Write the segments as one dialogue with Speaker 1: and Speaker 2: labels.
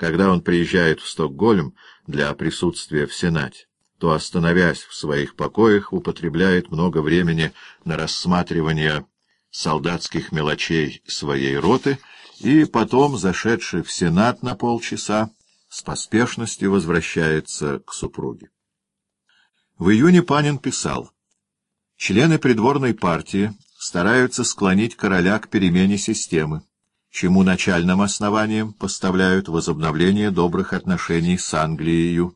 Speaker 1: Когда он приезжает в Стокгольм для присутствия в Сенате, то, остановясь в своих покоях, употребляет много времени на рассматривание солдатских мелочей своей роты и потом, зашедший в Сенат на полчаса, с поспешностью возвращается к супруге. В июне Панин писал, «Члены придворной партии стараются склонить короля к перемене системы, чему начальным основанием поставляют возобновление добрых отношений с Англией.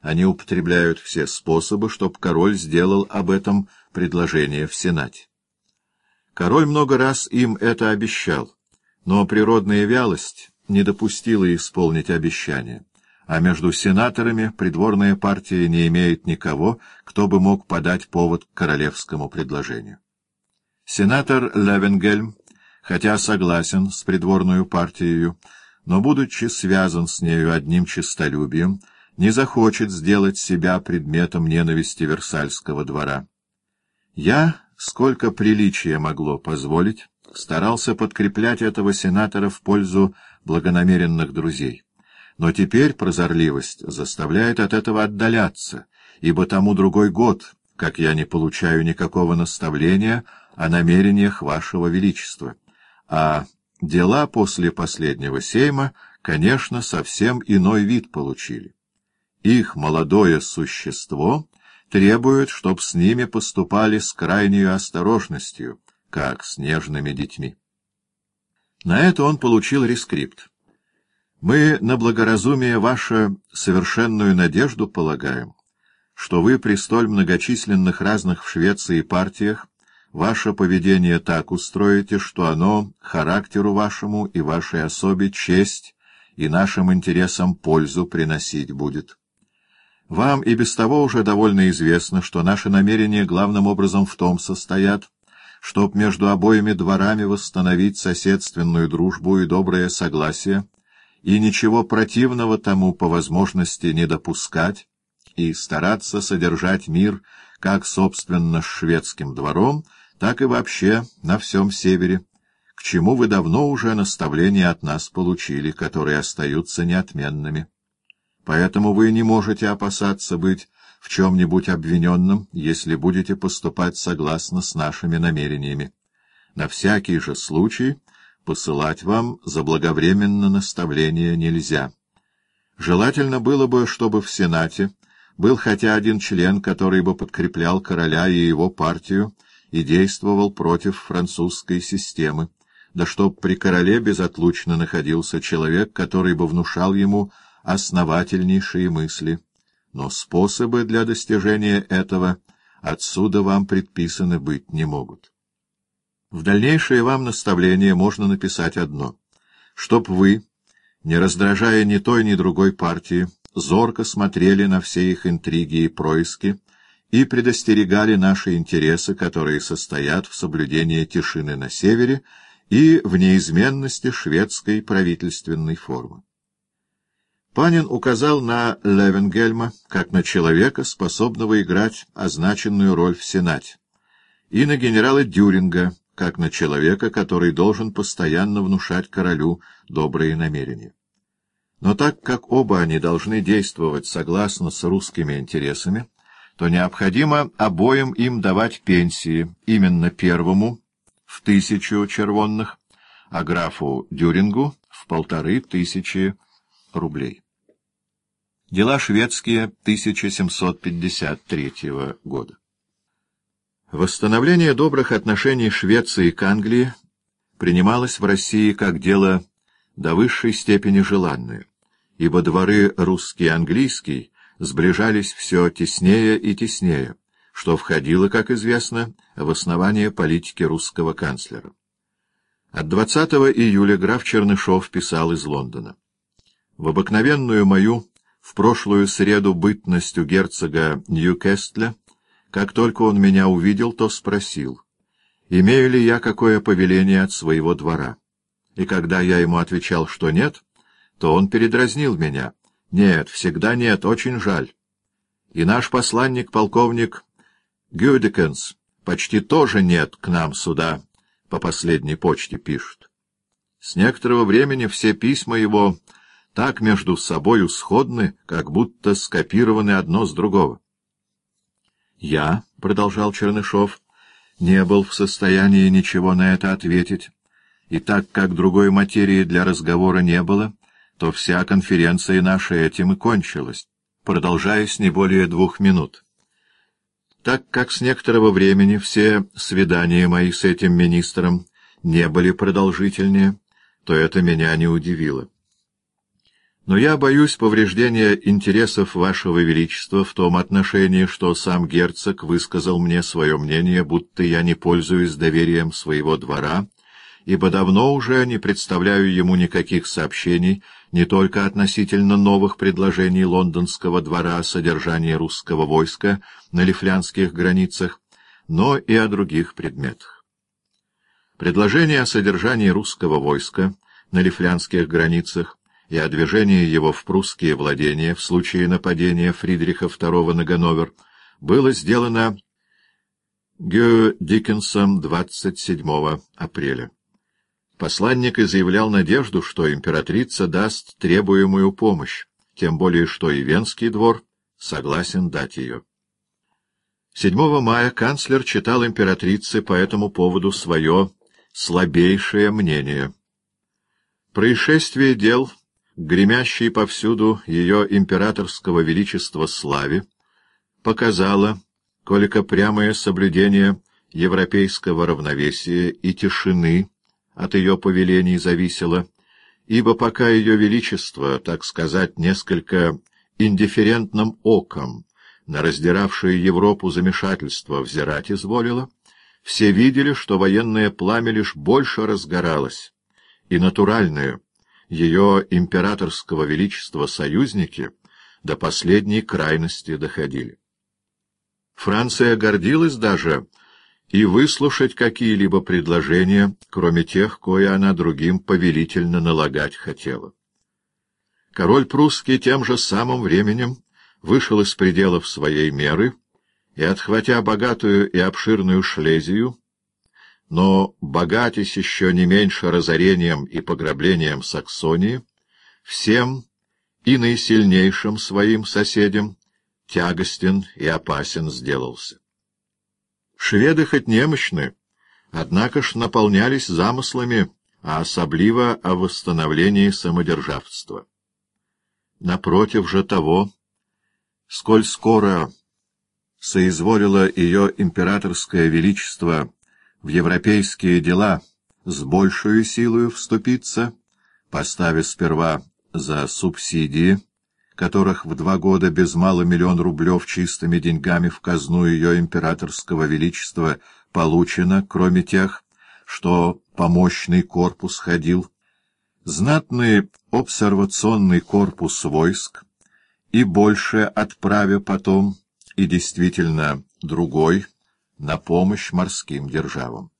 Speaker 1: Они употребляют все способы, чтобы король сделал об этом предложение в Сенате. Король много раз им это обещал, но природная вялость не допустила исполнить обещание, а между сенаторами придворная партия не имеет никого, кто бы мог подать повод к королевскому предложению. Сенатор Левенгельм, хотя согласен с придворную партией, но, будучи связан с нею одним честолюбием, не захочет сделать себя предметом ненависти Версальского двора. Я сколько приличия могло позволить, старался подкреплять этого сенатора в пользу благонамеренных друзей. Но теперь прозорливость заставляет от этого отдаляться, ибо тому другой год, как я не получаю никакого наставления о намерениях вашего величества. А дела после последнего сейма, конечно, совсем иной вид получили. Их молодое существо требует, чтоб с ними поступали с крайней осторожностью, как с нежными детьми. На это он получил рескрипт. «Мы на благоразумие ваше совершенную надежду полагаем, что вы при столь многочисленных разных в Швеции партиях ваше поведение так устроите, что оно характеру вашему и вашей особе честь и нашим интересам пользу приносить будет». Вам и без того уже довольно известно, что наши намерения главным образом в том состоят, чтоб между обоими дворами восстановить соседственную дружбу и доброе согласие, и ничего противного тому по возможности не допускать, и стараться содержать мир как, собственно, с шведским двором, так и вообще на всем севере, к чему вы давно уже наставления от нас получили, которые остаются неотменными. Поэтому вы не можете опасаться быть в чем-нибудь обвиненным, если будете поступать согласно с нашими намерениями. На всякий же случай посылать вам заблаговременно наставление нельзя. Желательно было бы, чтобы в Сенате был хотя один член, который бы подкреплял короля и его партию и действовал против французской системы, да чтоб при короле безотлучно находился человек, который бы внушал ему основательнейшие мысли, но способы для достижения этого отсюда вам предписаны быть не могут. В дальнейшее вам наставление можно написать одно, чтоб вы, не раздражая ни той, ни другой партии, зорко смотрели на все их интриги и происки и предостерегали наши интересы, которые состоят в соблюдении тишины на севере и в неизменности шведской правительственной формы. Панин указал на Левенгельма как на человека, способного играть означенную роль в Сенате, и на генерала Дюринга как на человека, который должен постоянно внушать королю добрые намерения. Но так как оба они должны действовать согласно с русскими интересами, то необходимо обоим им давать пенсии, именно первому в тысячу червонных, а графу Дюрингу в полторы тысячи рублей. Дела шведские 1753 года. Восстановление добрых отношений Швеции к Англии принималось в России как дело до высшей степени желанное, ибо дворы русский и английский сближались все теснее и теснее, что входило, как известно, в основание политики русского канцлера. От 20 июля граф Чернышов писал из Лондона. В обыкновенную мою в прошлую среду бытностью герцога Ньюкестля, как только он меня увидел, то спросил, имею ли я какое повеление от своего двора. И когда я ему отвечал, что нет, то он передразнил меня. Нет, всегда нет, очень жаль. И наш посланник, полковник Гюдекенс, почти тоже нет к нам сюда, по последней почте пишет. С некоторого времени все письма его так между собою сходны, как будто скопированы одно с другого. «Я», — продолжал Чернышов, — «не был в состоянии ничего на это ответить, и так как другой материи для разговора не было, то вся конференция наша этим и кончилась, продолжаясь не более двух минут. Так как с некоторого времени все свидания мои с этим министром не были продолжительнее, то это меня не удивило. Но я боюсь повреждения интересов Вашего Величества в том отношении, что сам герцог высказал мне свое мнение, будто я не пользуюсь доверием своего двора, ибо давно уже не представляю ему никаких сообщений не только относительно новых предложений лондонского двора о содержании русского войска на лифлянских границах, но и о других предметах. Предложение о содержании русского войска на лифлянских границах и о движении его в прусские владения в случае нападения Фридриха II на Ганновер было сделано Гео Диккенсом 27 апреля. Посланник изъявлял надежду, что императрица даст требуемую помощь, тем более что и Венский двор согласен дать ее. 7 мая канцлер читал императрице по этому поводу свое слабейшее мнение. Происшествие дел гремящей повсюду ее императорского величества славе, показала, колика прямое соблюдение европейского равновесия и тишины от ее повелений зависело, ибо пока ее величество, так сказать, несколько индифферентным оком на раздиравшее Европу замешательство взирать изволило, все видели, что военное пламя лишь больше разгоралось, и натуральное — ее императорского величества союзники до последней крайности доходили. Франция гордилась даже и выслушать какие-либо предложения, кроме тех, кое она другим повелительно налагать хотела. Король прусский тем же самым временем вышел из пределов своей меры и, отхватя богатую и обширную Шлезию, но, богатясь еще не меньше разорением и пограблением Саксонии, всем и наисильнейшим своим соседям тягостен и опасен сделался. Шведы хоть немощны, однако ж наполнялись замыслами, а особливо о восстановлении самодержавства. Напротив же того, сколь скоро соизволило ее императорское величество в европейские дела с большую силою вступиться, поставив сперва за субсидии, которых в два года без мало миллион рублев чистыми деньгами в казну ее императорского величества получено, кроме тех, что помощный корпус ходил, знатный обсервационный корпус войск и больше отправя потом, и действительно другой, на помощь морским державам.